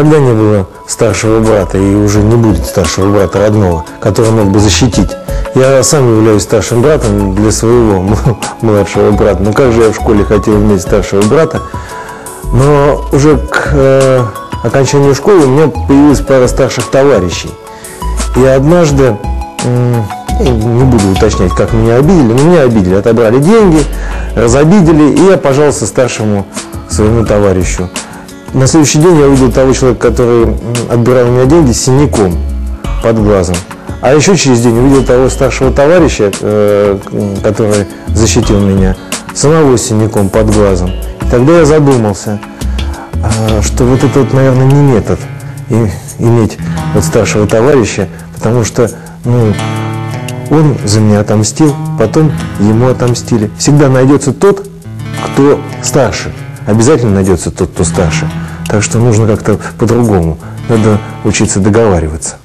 никогда не было старшего брата и уже не будет старшего брата родного, который мог бы защитить. Я сам являюсь старшим братом для своего младшего брата. Ну как же я в школе хотел иметь старшего брата, но уже к э, окончанию школы у меня появилась пара старших товарищей. И однажды, я не буду уточнять, как меня обидели, но меня обидели, отобрали деньги, разобидели, и я пожаловался старшему своему товарищу. На следующий день я увидел того человека, который отбирал у меня деньги с синяком под глазом. А еще через день увидел того старшего товарища, э, который защитил меня, самого синяком под глазом. И тогда я задумался, а, что вот это вот, наверное, не метод иметь вот старшего товарища, потому что, ну, он за меня отомстил, потом ему отомстили. Всегда найдется тот, кто старше. Обязательно найдется тот, кто старше. Так что нужно как-то по-другому. Надо учиться договариваться.